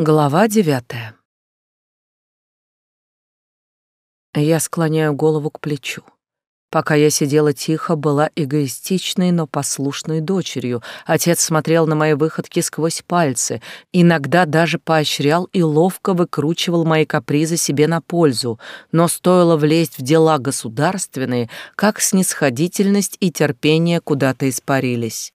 Глава девятая. Я склоняю голову к плечу. Пока я сидела тихо, была эгоистичной, но послушной дочерью. Отец смотрел на мои выходки сквозь пальцы, иногда даже поощрял и ловко выкручивал мои капризы себе на пользу. Но стоило влезть в дела государственные, как снисходительность и терпение куда-то испарились.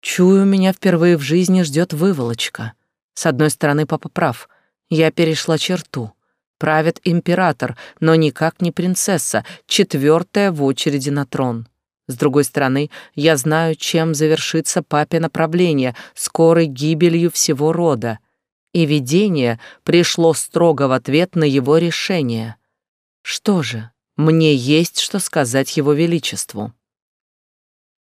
Чую, меня впервые в жизни ждет выволочка — с одной стороны, папа прав. Я перешла черту. Правит император, но никак не принцесса, четвертая в очереди на трон. С другой стороны, я знаю, чем завершится папе направление, скорой гибелью всего рода. И видение пришло строго в ответ на его решение. Что же, мне есть что сказать его величеству.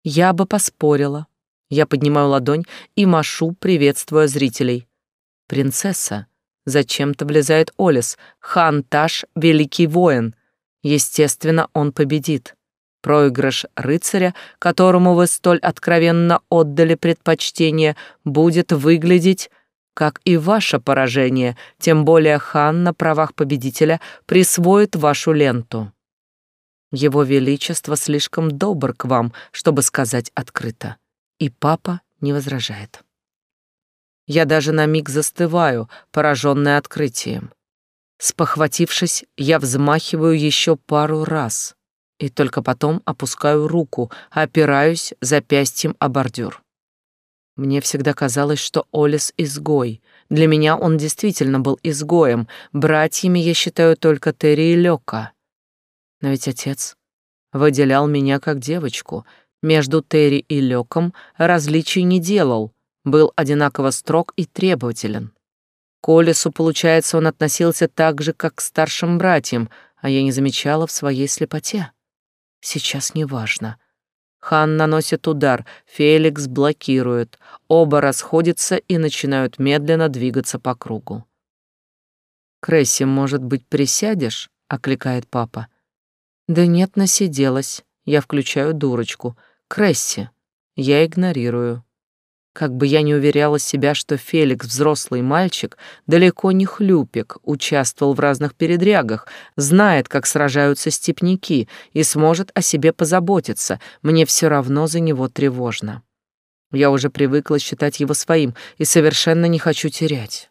Я бы поспорила. Я поднимаю ладонь и машу, приветствуя зрителей. Принцесса. Зачем-то влезает Олис. Хан Таш — великий воин. Естественно, он победит. Проигрыш рыцаря, которому вы столь откровенно отдали предпочтение, будет выглядеть как и ваше поражение, тем более хан на правах победителя присвоит вашу ленту. Его Величество слишком добр к вам, чтобы сказать открыто. И папа не возражает. Я даже на миг застываю, пораженная открытием. Спохватившись, я взмахиваю еще пару раз и только потом опускаю руку, опираюсь запястьем о бордюр. Мне всегда казалось, что Олес — изгой. Для меня он действительно был изгоем. Братьями я считаю только Терри и Лёка. Но ведь отец выделял меня как девочку. Между Терри и Лёком различий не делал, был одинаково строг и требователен. К Олесу, получается, он относился так же, как к старшим братьям, а я не замечала в своей слепоте. Сейчас неважно. Хан наносит удар, Феликс блокирует, оба расходятся и начинают медленно двигаться по кругу. «Кресси, может быть, присядешь?» — окликает папа. «Да нет, насиделась. Я включаю дурочку. Кресси». Я игнорирую. Как бы я ни уверяла себя, что Феликс, взрослый мальчик, далеко не хлюпик, участвовал в разных передрягах, знает, как сражаются степняки и сможет о себе позаботиться, мне все равно за него тревожно. Я уже привыкла считать его своим и совершенно не хочу терять.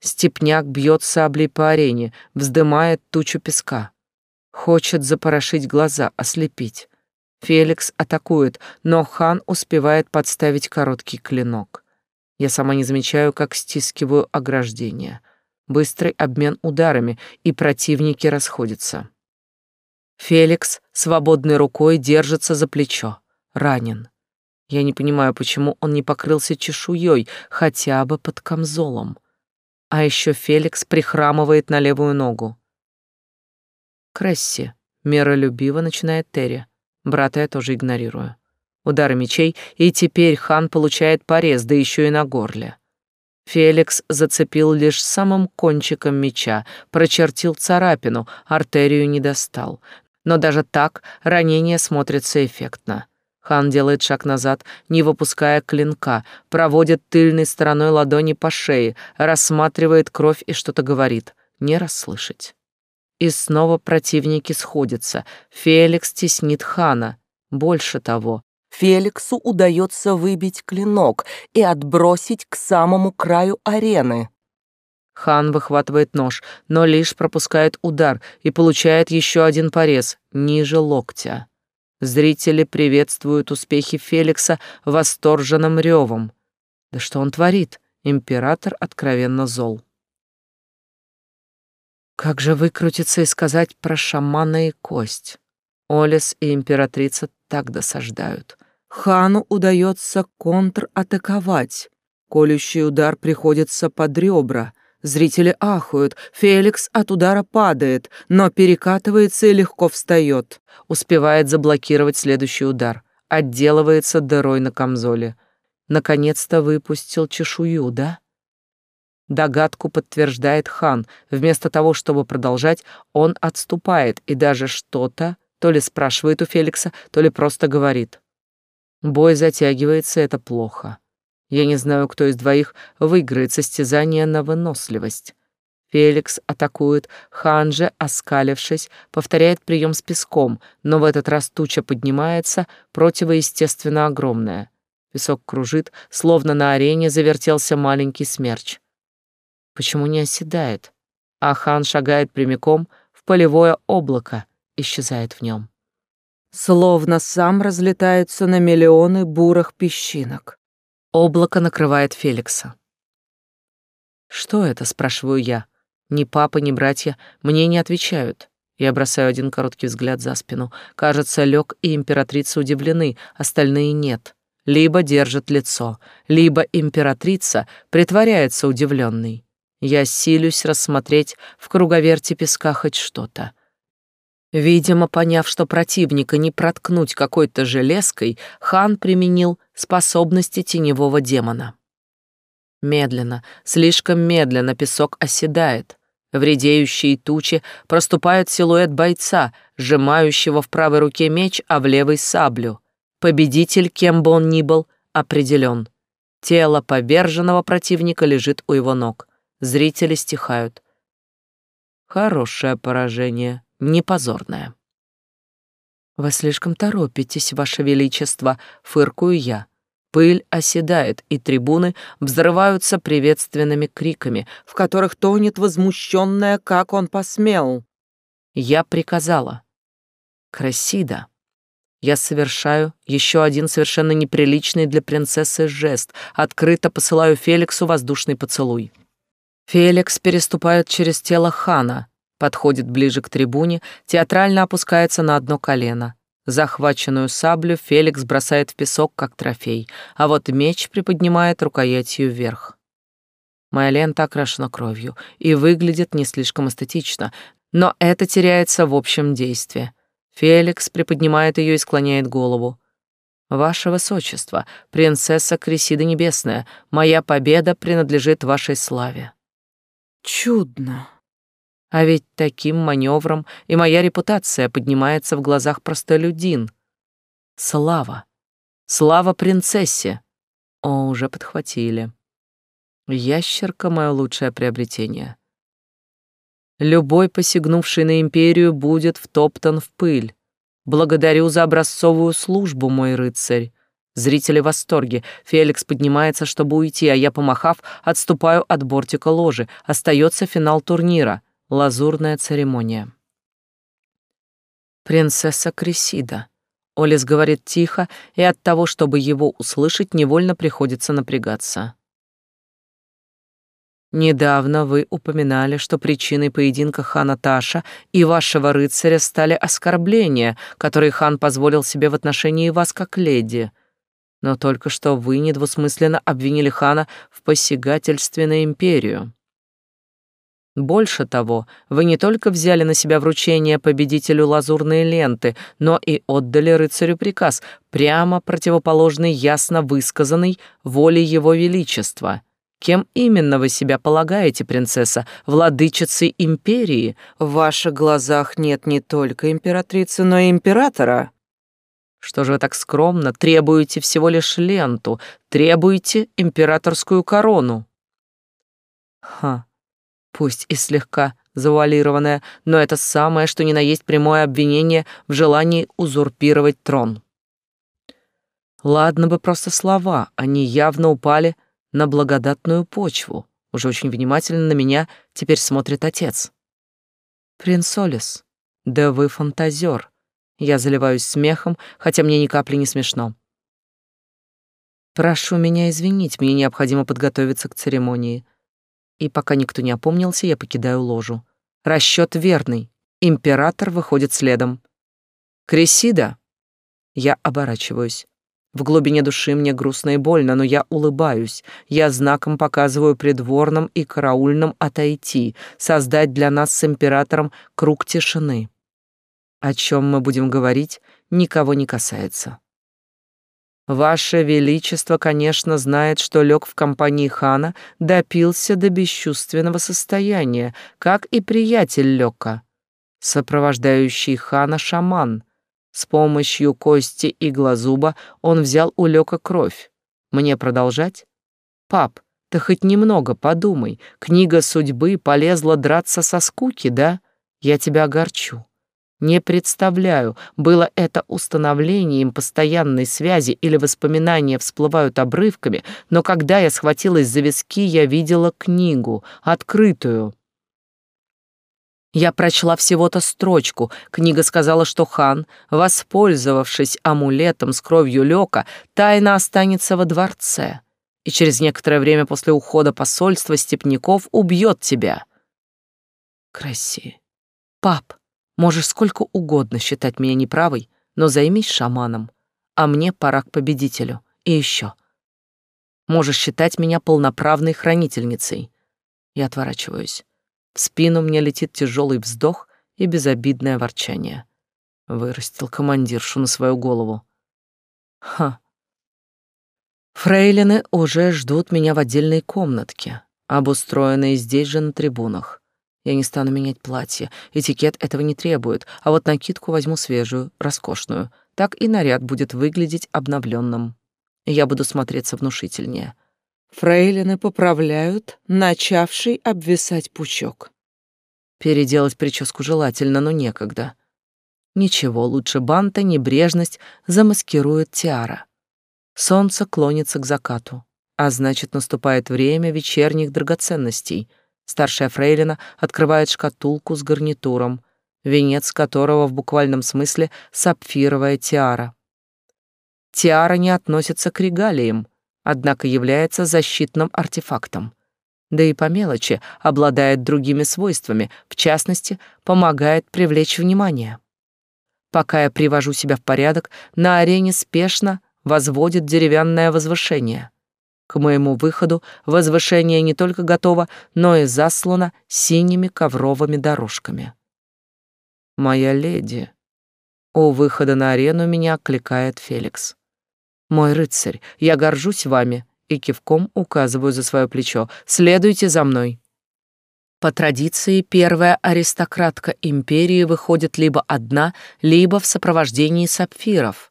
Степняк бьет саблей по арене, вздымает тучу песка. Хочет запорошить глаза, ослепить. Феликс атакует, но хан успевает подставить короткий клинок. Я сама не замечаю, как стискиваю ограждение. Быстрый обмен ударами, и противники расходятся. Феликс свободной рукой держится за плечо. Ранен. Я не понимаю, почему он не покрылся чешуей, хотя бы под камзолом. А еще Феликс прихрамывает на левую ногу. Кресси, миролюбиво начинает Терри. Брата я тоже игнорирую. Удары мечей, и теперь хан получает порез, да еще и на горле. Феликс зацепил лишь самым кончиком меча, прочертил царапину, артерию не достал. Но даже так ранение смотрится эффектно. Хан делает шаг назад, не выпуская клинка, проводит тыльной стороной ладони по шее, рассматривает кровь и что-то говорит. Не расслышать. И снова противники сходятся. Феликс теснит хана. Больше того, Феликсу удается выбить клинок и отбросить к самому краю арены. Хан выхватывает нож, но лишь пропускает удар и получает еще один порез ниже локтя. Зрители приветствуют успехи Феликса восторженным ревом. Да что он творит? Император откровенно зол. Как же выкрутиться и сказать про шамана и кость? Олес и императрица так досаждают. Хану удается контратаковать. Колющий удар приходится под ребра. Зрители ахают, Феликс от удара падает, но перекатывается и легко встает. Успевает заблокировать следующий удар. Отделывается дырой на камзоле. Наконец-то выпустил чешую, да? Догадку подтверждает хан. Вместо того, чтобы продолжать, он отступает и даже что-то то ли спрашивает у Феликса, то ли просто говорит. Бой затягивается, это плохо. Я не знаю, кто из двоих выиграет состязание на выносливость. Феликс атакует, хан же, оскалившись, повторяет прием с песком, но в этот раз туча поднимается, противоестественно огромная. Песок кружит, словно на арене завертелся маленький смерч. Почему не оседает? А хан шагает прямиком в полевое облако, исчезает в нем. Словно сам разлетается на миллионы бурых песчинок. Облако накрывает Феликса. «Что это?» — спрашиваю я. Ни папа, ни братья мне не отвечают. Я бросаю один короткий взгляд за спину. Кажется, Лёг и императрица удивлены, остальные нет. Либо держат лицо, либо императрица притворяется удивленной. Я силюсь рассмотреть в круговерте песка хоть что-то. Видимо, поняв, что противника не проткнуть какой-то железкой, хан применил способности теневого демона. Медленно, слишком медленно песок оседает. В тучи проступает силуэт бойца, сжимающего в правой руке меч, а в левой — саблю. Победитель, кем бы он ни был, определен. Тело поверженного противника лежит у его ног. Зрители стихают. Хорошее поражение не позорное. «Вы слишком торопитесь, Ваше Величество», — фыркую я. Пыль оседает, и трибуны взрываются приветственными криками, в которых тонет возмущенная, как он посмел. Я приказала. Красида. Я совершаю еще один совершенно неприличный для принцессы жест. Открыто посылаю Феликсу воздушный поцелуй. Феликс переступает через тело хана, подходит ближе к трибуне, театрально опускается на одно колено. Захваченную саблю Феликс бросает в песок, как трофей, а вот меч приподнимает рукоятью вверх. Моя лента окрашена кровью и выглядит не слишком эстетично, но это теряется в общем действии. Феликс приподнимает ее и склоняет голову. «Ваше Высочество, принцесса Кресида Небесная, моя победа принадлежит вашей славе». «Чудно», а ведь таким маневром и моя репутация поднимается в глазах простолюдин. Слава. Слава принцессе. О, уже подхватили. Ящерка — мое лучшее приобретение. Любой, посягнувший на империю, будет втоптан в пыль. Благодарю за образцовую службу, мой рыцарь. Зрители в восторге. Феликс поднимается, чтобы уйти, а я, помахав, отступаю от бортика ложи. Остается финал турнира — Лазурная церемония. Принцесса Крисида. Олис говорит тихо, и от того, чтобы его услышать, невольно приходится напрягаться. Недавно вы упоминали, что причиной поединка хана Таша и вашего рыцаря стали оскорбления, которые хан позволил себе в отношении вас как леди. Но только что вы недвусмысленно обвинили хана в посягательстве на империю. Больше того, вы не только взяли на себя вручение победителю лазурной ленты, но и отдали рыцарю приказ, прямо противоположный ясно высказанной воле его величества. Кем именно вы себя полагаете, принцесса, владычицей империи? В ваших глазах нет не только императрицы, но и императора. Что же вы так скромно требуете всего лишь ленту, требуете императорскую корону? Ха, пусть и слегка завуалированное, но это самое, что ни на есть прямое обвинение в желании узурпировать трон. Ладно бы просто слова, они явно упали на благодатную почву. Уже очень внимательно на меня теперь смотрит отец. «Принц Олис, да вы фантазер!» Я заливаюсь смехом, хотя мне ни капли не смешно. «Прошу меня извинить, мне необходимо подготовиться к церемонии и пока никто не опомнился, я покидаю ложу. Расчет верный. Император выходит следом. Кресида. Я оборачиваюсь. В глубине души мне грустно и больно, но я улыбаюсь. Я знаком показываю придворным и караульным отойти, создать для нас с императором круг тишины. О чем мы будем говорить, никого не касается. Ваше Величество, конечно, знает, что лег в компании хана, допился до бесчувственного состояния, как и приятель Лёка, сопровождающий хана шаман. С помощью кости и глазуба он взял у Лёка кровь. Мне продолжать? Пап, ты хоть немного подумай. Книга судьбы полезла драться со скуки, да? Я тебя огорчу. Не представляю, было это установлением постоянной связи или воспоминания всплывают обрывками, но когда я схватилась за виски, я видела книгу, открытую. Я прочла всего-то строчку. Книга сказала, что хан, воспользовавшись амулетом с кровью Лёка, тайно останется во дворце и через некоторое время после ухода посольства степняков убьет тебя. Краси. Пап, можешь сколько угодно считать меня неправой, но займись шаманом, а мне пора к победителю. И еще. Можешь считать меня полноправной хранительницей. Я отворачиваюсь. В спину мне летит тяжелый вздох и безобидное ворчание. Вырастил командиршу на свою голову. Ха, Фрейлины уже ждут меня в отдельной комнатке, обустроенной здесь же на трибунах. Я не стану менять платье, этикет этого не требует, а вот накидку возьму свежую, роскошную. Так и наряд будет выглядеть обновленным. Я буду смотреться внушительнее. Фрейлины поправляют начавший обвисать пучок. Переделать прическу желательно, но некогда. Ничего, лучше банта небрежность замаскирует тиара. Солнце клонится к закату, а значит, наступает время вечерних драгоценностей. Старшая фрейлина открывает шкатулку с гарнитуром, венец которого в буквальном смысле сапфировая тиара. Тиара не относится к регалиям, однако является защитным артефактом. Да и по мелочи обладает другими свойствами, в частности, помогает привлечь внимание. Пока я привожу себя в порядок, на арене спешно возводит деревянное возвышение. К моему выходу возвышение не только готово, но и заслано синими ковровыми дорожками. «Моя леди», у выхода на арену меня окликает Феликс. «Мой рыцарь, я горжусь вами», и кивком указываю за свое плечо. «Следуйте за мной». По традиции, первая аристократка империи выходит либо одна, либо в сопровождении сапфиров.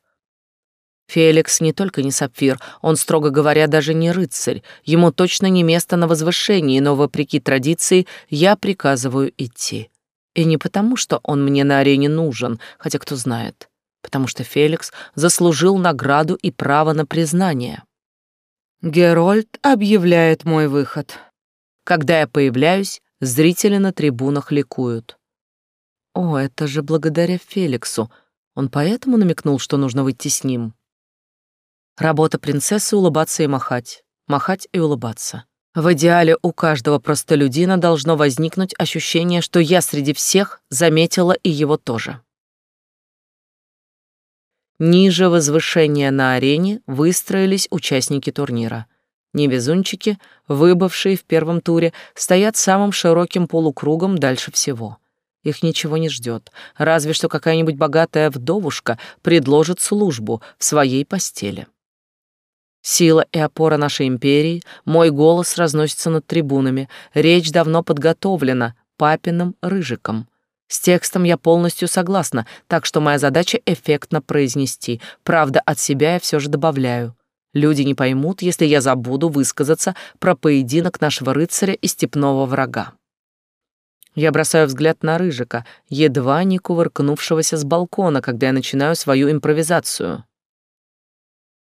Феликс не только не сапфир, он, строго говоря, даже не рыцарь. Ему точно не место на возвышении, но, вопреки традиции, я приказываю идти. И не потому, что он мне на арене нужен, хотя кто знает, потому что Феликс заслужил награду и право на признание. Герольд объявляет мой выход. Когда я появляюсь, зрители на трибунах ликуют. О, это же благодаря Феликсу. Он поэтому намекнул, что нужно выйти с ним. Работа принцессы — улыбаться и махать, махать и улыбаться. В идеале у каждого простолюдина должно возникнуть ощущение, что я среди всех заметила и его тоже. Ниже возвышения на арене выстроились участники турнира. Невезунчики, выбывшие в первом туре, стоят самым широким полукругом дальше всего. Их ничего не ждет, разве что какая-нибудь богатая вдовушка предложит службу в своей постели. Сила и опора нашей империи, мой голос разносится над трибунами, речь давно подготовлена папиным рыжиком. С текстом я полностью согласна, так что моя задача эффектно произнести. Правда, от себя я все же добавляю. Люди не поймут, если я забуду высказаться про поединок нашего рыцаря и степного врага. Я бросаю взгляд на Рыжика, едва не кувыркнувшегося с балкона, когда я начинаю свою импровизацию.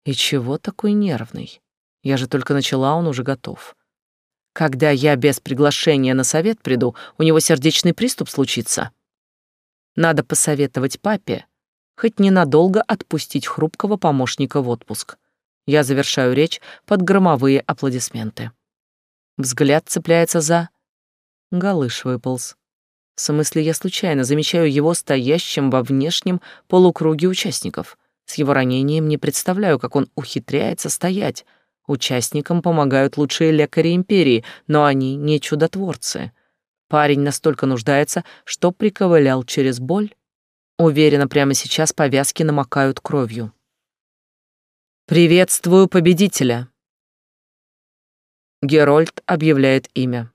И чего такой нервный? Я же только начала, он уже готов. Когда я без приглашения на совет приду, у него сердечный приступ случится. Надо посоветовать папе хоть ненадолго отпустить хрупкого помощника в отпуск. Я завершаю речь под громовые аплодисменты. Взгляд цепляется за... Галыш выполз. В смысле, я случайно замечаю его стоящим во внешнем полукруге участников — с его ранением не представляю, как он ухитряется стоять. Участникам помогают лучшие лекари империи, но они не чудотворцы. Парень настолько нуждается, что приковылял через боль. Уверена, прямо сейчас повязки намокают кровью. «Приветствую победителя!» Герольд объявляет имя.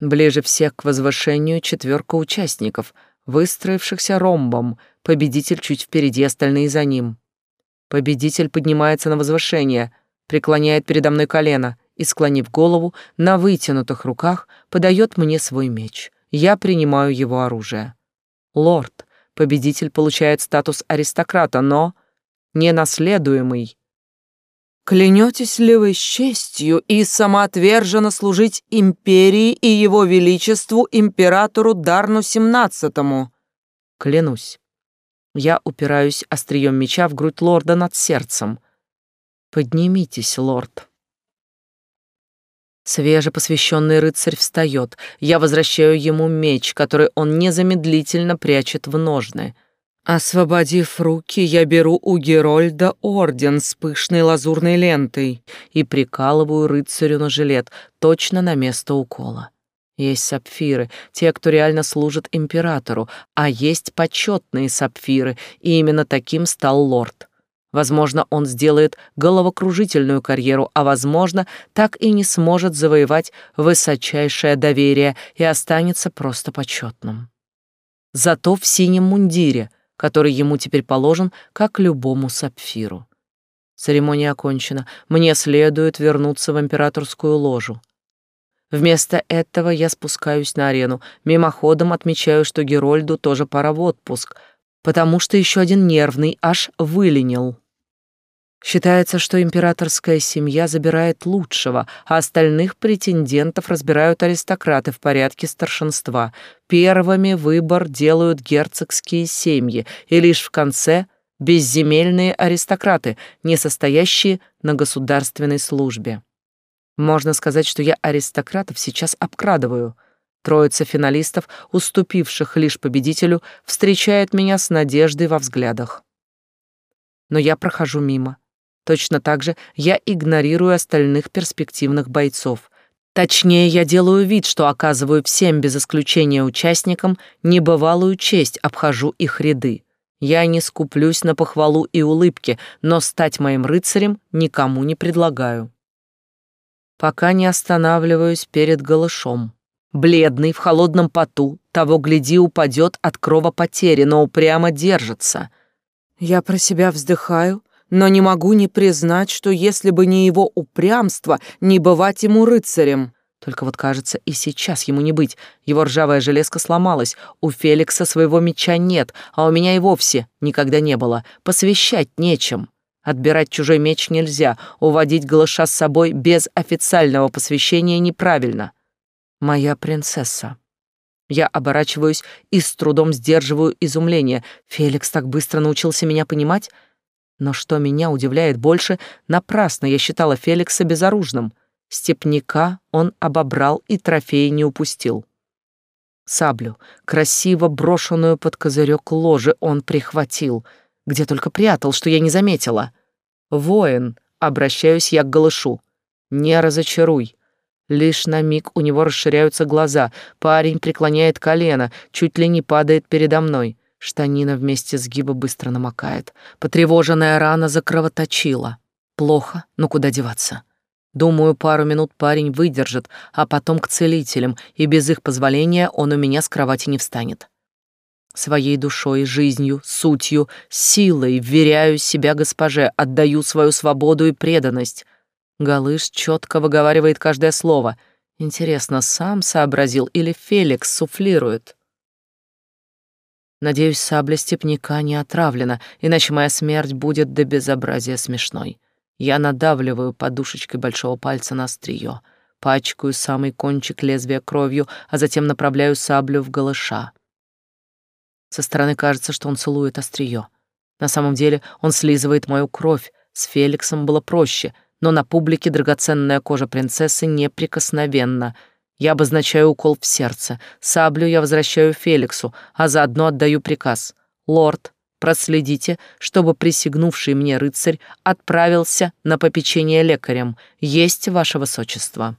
Ближе всех к возвышению четверка участников, выстроившихся ромбом — Победитель чуть впереди, остальные за ним. Победитель поднимается на возвышение. преклоняет передо мной колено и, склонив голову, на вытянутых руках подает мне свой меч. Я принимаю его оружие. Лорд, победитель получает статус аристократа, но не наследуемый. Клянетесь ли вы честью и самоотверженно служить империи и его величеству императору Дарну XVII? Клянусь. Я упираюсь острием меча в грудь лорда над сердцем. Поднимитесь, лорд. Свежепосвященный рыцарь встает. Я возвращаю ему меч, который он незамедлительно прячет в ножны. Освободив руки, я беру у Герольда орден с пышной лазурной лентой и прикалываю рыцарю на жилет, точно на место укола. Есть сапфиры, те, кто реально служит императору, а есть почетные сапфиры, и именно таким стал лорд. Возможно, он сделает головокружительную карьеру, а возможно, так и не сможет завоевать высочайшее доверие и останется просто почетным. Зато в синем мундире, который ему теперь положен, как любому сапфиру. Церемония окончена. Мне следует вернуться в императорскую ложу. Вместо этого я спускаюсь на арену, мимоходом отмечаю, что Герольду тоже пора в отпуск, потому что еще один нервный аж выленил. Считается, что императорская семья забирает лучшего, а остальных претендентов разбирают аристократы в порядке старшинства. Первыми выбор делают герцогские семьи, и лишь в конце — безземельные аристократы, не состоящие на государственной службе. Можно сказать, что я аристократов сейчас обкрадываю. Троица финалистов, уступивших лишь победителю, встречает меня с надеждой во взглядах. Но я прохожу мимо. Точно так же я игнорирую остальных перспективных бойцов. Точнее, я делаю вид, что оказываю всем без исключения участникам небывалую честь, обхожу их ряды. Я не скуплюсь на похвалу и улыбки, но стать моим рыцарем никому не предлагаю. Пока не останавливаюсь перед голышом. Бледный, в холодном поту, того гляди упадет от кровопотери, но упрямо держится. Я про себя вздыхаю, но не могу не признать, что если бы не его упрямство, не бывать ему рыцарем. Только вот, кажется, и сейчас ему не быть. Его ржавая железка сломалась, у Феликса своего меча нет, а у меня и вовсе никогда не было. Посвящать нечем. Отбирать чужой меч нельзя, уводить голыша с собой без официального посвящения неправильно. Моя принцесса. Я оборачиваюсь и с трудом сдерживаю изумление. Феликс так быстро научился меня понимать. Но что меня удивляет больше, напрасно я считала Феликса безоружным. Степняка он обобрал и трофеи не упустил. Саблю, красиво брошенную под козырек ложи, он прихватил. Где только прятал, что я не заметила. Воин, обращаюсь я к голышу. Не разочаруй. Лишь на миг у него расширяются глаза. Парень преклоняет колено, чуть ли не падает передо мной. Штанина вместе сгиба быстро намокает. Потревоженная рана закровоточила. Плохо, но куда деваться? Думаю, пару минут парень выдержит, а потом к целителям, и без их позволения он у меня с кровати не встанет. Своей душой, жизнью, сутью, силой вверяю себя госпоже, отдаю свою свободу и преданность. Галыш четко выговаривает каждое слово. Интересно, сам сообразил или Феликс суфлирует? Надеюсь, сабля степняка не отравлена, иначе моя смерть будет до безобразия смешной. Я надавливаю подушечкой большого пальца на острие, пачкаю самый кончик лезвия кровью, а затем направляю саблю в голыша. Со стороны кажется, что он целует острие. На самом деле он слизывает мою кровь. С Феликсом было проще, но на публике драгоценная кожа принцессы неприкосновенна — я обозначаю укол в сердце. Саблю я возвращаю Феликсу, а заодно отдаю приказ. «Лорд, проследите, чтобы присягнувший мне рыцарь отправился на попечение лекарям. Есть ваше высочество».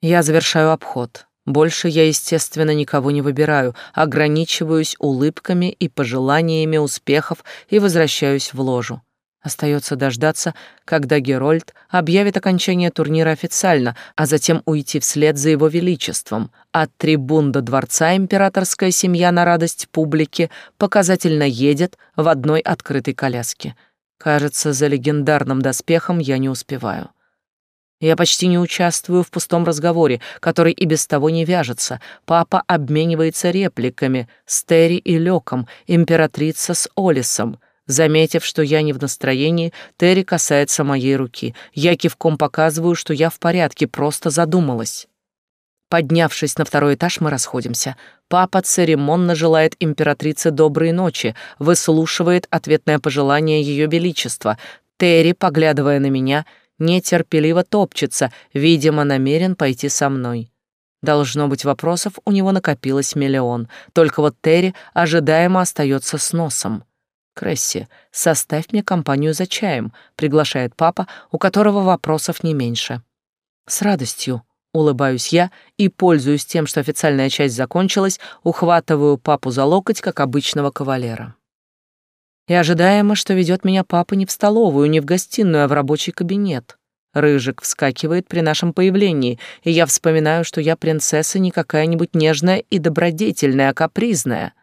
Я завершаю обход. Больше я, естественно, никого не выбираю, ограничиваюсь улыбками и пожеланиями успехов и возвращаюсь в ложу. Остается дождаться, когда Герольд объявит окончание турнира официально, а затем уйти вслед за его величеством. От трибун до дворца императорская семья на радость публики показательно едет в одной открытой коляске. Кажется, за легендарным доспехом я не успеваю. Я почти не участвую в пустом разговоре, который и без того не вяжется. Папа обменивается репликами с Терри и Лёком, императрица с Олисом. Заметив, что я не в настроении, Терри касается моей руки. Я кивком показываю, что я в порядке, просто задумалась. Поднявшись на второй этаж, мы расходимся. Папа церемонно желает императрице доброй ночи, выслушивает ответное пожелание Ее Величества. Терри, поглядывая на меня, — нетерпеливо топчется, видимо, намерен пойти со мной. Должно быть, вопросов у него накопилось миллион, только вот Терри ожидаемо остается с носом. «Кресси, составь мне компанию за чаем», — приглашает папа, у которого вопросов не меньше. «С радостью», — улыбаюсь я и, пользуясь тем, что официальная часть закончилась, ухватываю папу за локоть, как обычного кавалера. И ожидаемо, что ведет меня папа не в столовую, не в гостиную, а в рабочий кабинет. Рыжик вскакивает при нашем появлении, и я вспоминаю, что я принцесса не какая-нибудь нежная и добродетельная, а капризная.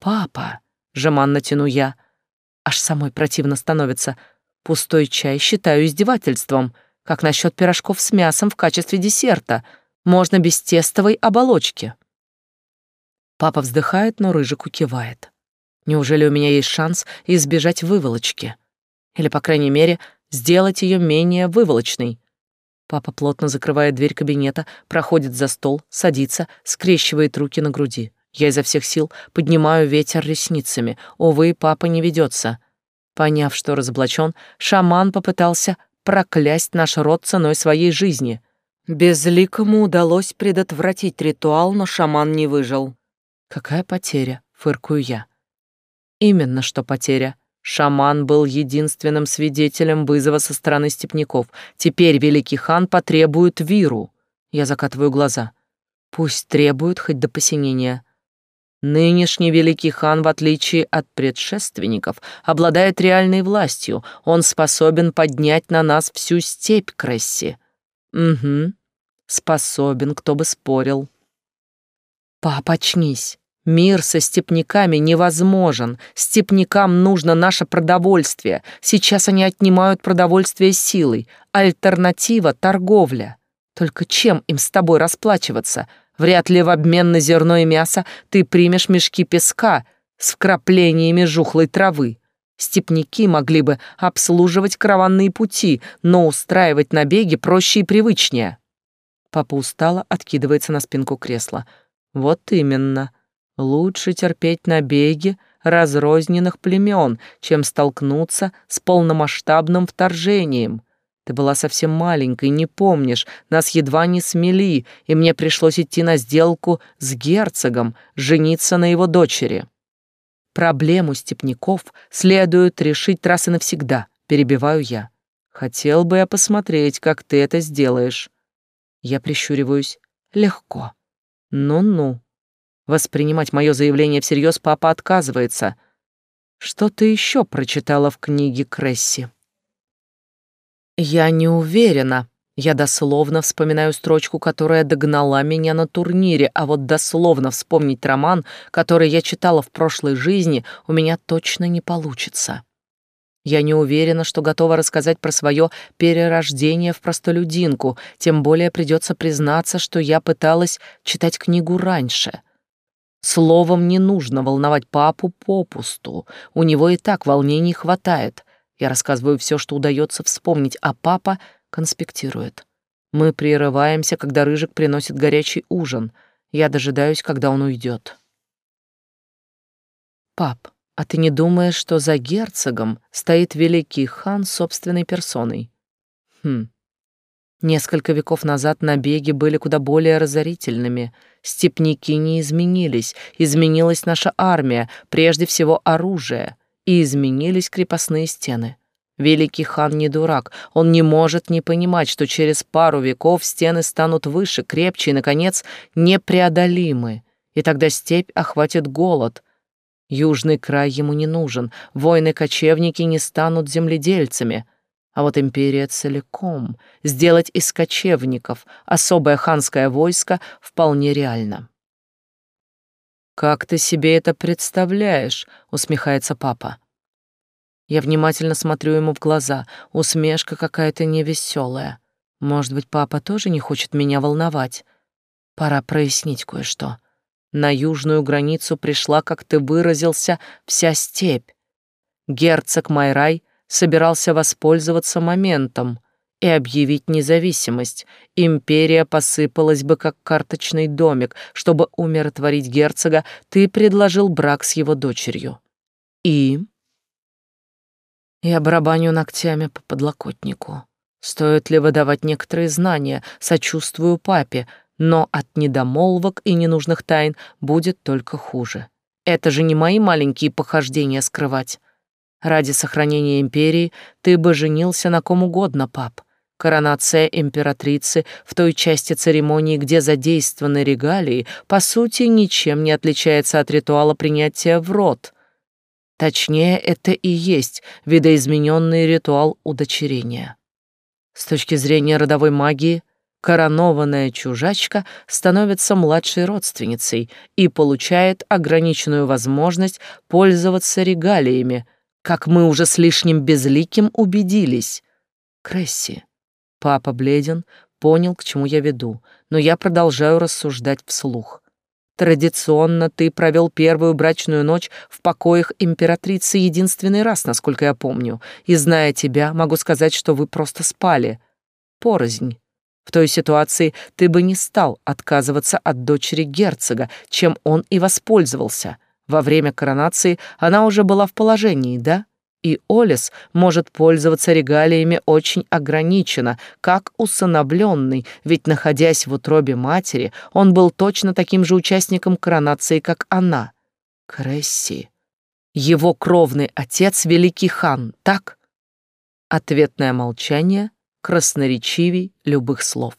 «Папа!» — жеманно тяну я. Аж самой противно становится. Пустой чай считаю издевательством. Как насчет пирожков с мясом в качестве десерта? Можно без тестовой оболочки. Папа вздыхает, но Рыжику кивает. Неужели у меня есть шанс избежать выволочки? Или, по крайней мере, сделать ее менее выволочной? Папа плотно закрывает дверь кабинета, проходит за стол, садится, скрещивает руки на груди. Я изо всех сил поднимаю ветер ресницами. Увы, папа не ведется. Поняв, что разоблачен, шаман попытался проклясть наш род ценой своей жизни. Безликому удалось предотвратить ритуал, но шаман не выжил. Какая потеря, фыркую я. Именно что потеря. Шаман был единственным свидетелем вызова со стороны степняков. Теперь великий хан потребует виру. Я закатываю глаза. Пусть требуют хоть до посинения. Нынешний великий хан, в отличие от предшественников, обладает реальной властью. Он способен поднять на нас всю степь Кресси. Угу, способен, кто бы спорил. Папа, очнись. Мир со степняками невозможен. Степнякам нужно наше продовольствие. Сейчас они отнимают продовольствие силой. Альтернатива — торговля. Только чем им с тобой расплачиваться? Вряд ли в обмен на зерно и мясо ты примешь мешки песка с вкраплениями жухлой травы. Степняки могли бы обслуживать караванные пути, но устраивать набеги проще и привычнее. Папа устало откидывается на спинку кресла. Вот именно. Лучше терпеть набеги разрозненных племен, чем столкнуться с полномасштабным вторжением. Ты была совсем маленькой, не помнишь, нас едва не смели, и мне пришлось идти на сделку с герцогом, жениться на его дочери. Проблему степняков следует решить раз и навсегда, перебиваю я. Хотел бы я посмотреть, как ты это сделаешь. Я прищуриваюсь. Легко. Ну-ну. Воспринимать мое заявление всерьез папа отказывается. Что ты еще прочитала в книге Кресси? Я не уверена. Я дословно вспоминаю строчку, которая догнала меня на турнире, а вот дословно вспомнить роман, который я читала в прошлой жизни, у меня точно не получится. Я не уверена, что готова рассказать про свое перерождение в простолюдинку, тем более придется признаться, что я пыталась читать книгу раньше. Словом, не нужно волновать папу попусту. У него и так волнений хватает. Я рассказываю все, что удается вспомнить, а папа конспектирует. Мы прерываемся, когда Рыжик приносит горячий ужин. Я дожидаюсь, когда он уйдет. «Пап, а ты не думаешь, что за герцогом стоит великий хан собственной персоной?» «Хм, Несколько веков назад набеги были куда более разорительными. Степники не изменились, изменилась наша армия, прежде всего оружие, и изменились крепостные стены. Великий хан не дурак, он не может не понимать, что через пару веков стены станут выше, крепче и, наконец, непреодолимы. И тогда степь охватит голод. Южный край ему не нужен, воины-кочевники не станут земледельцами — а вот империя целиком, сделать из кочевников особое ханское войско вполне реально. «Как ты себе это представляешь?» — усмехается папа. Я внимательно смотрю ему в глаза, усмешка какая-то невеселая. Может быть, папа тоже не хочет меня волновать? Пора прояснить кое-что. На южную границу пришла, как ты выразился, вся степь. Герцог Майрай собирался воспользоваться моментом и объявить независимость. Империя посыпалась бы, как карточный домик. Чтобы умиротворить герцога, ты предложил брак с его дочерью. И... Я барабаню ногтями по подлокотнику. Стоит ли выдавать некоторые знания, сочувствую папе, но от недомолвок и ненужных тайн будет только хуже. Это же не мои маленькие похождения скрывать. Ради сохранения империи ты бы женился на ком угодно, пап. Коронация императрицы в той части церемонии, где задействованы регалии, по сути, ничем не отличается от ритуала принятия в рот. Точнее, это и есть видоизмененный ритуал удочерения. С точки зрения родовой магии, коронованная чужачка становится младшей родственницей и получает ограниченную возможность пользоваться регалиями, как мы уже с лишним безликим убедились. Кресси. Папа бледен, понял, к чему я веду, но я продолжаю рассуждать вслух. Традиционно ты провел первую брачную ночь в покоях императрицы единственный раз, насколько я помню, и, зная тебя, могу сказать, что вы просто спали. Порознь. В той ситуации ты бы не стал отказываться от дочери герцога, чем он и воспользовался. Во время коронации она уже была в положении, да? И Олес может пользоваться регалиями очень ограниченно, как усыновленный, ведь, находясь в утробе матери, он был точно таким же участником коронации, как она. Кресси. Его кровный отец — великий хан, так? Ответное молчание красноречивей любых слов.